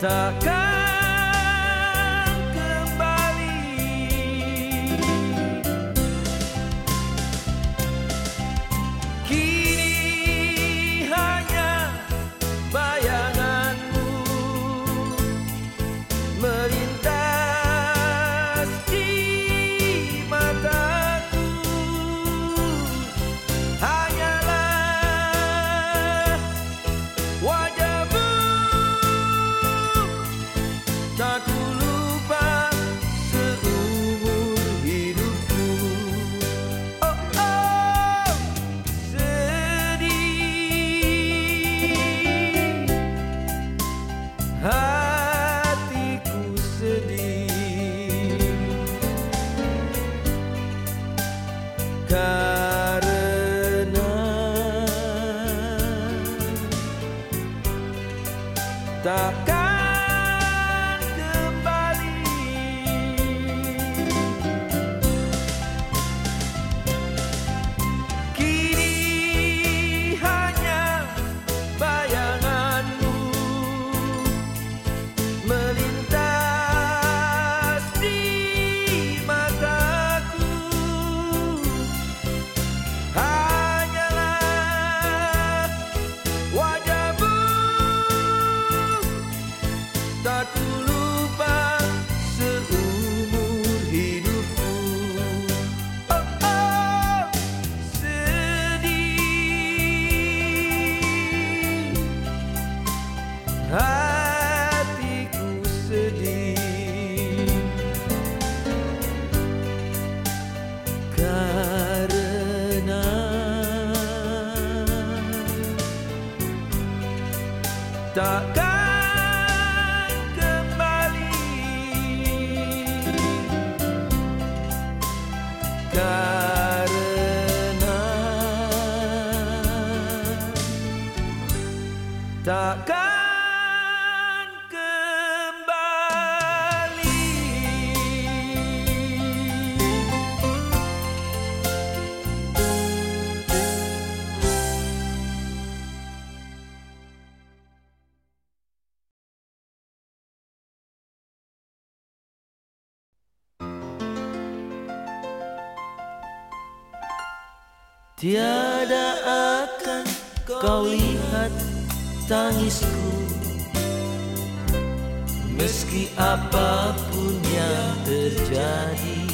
takkan takkan tak lupa seumur hidupku. Oh oh takkan kembali. Tiada akan kau tangisku. Meski apa pun yang terjadi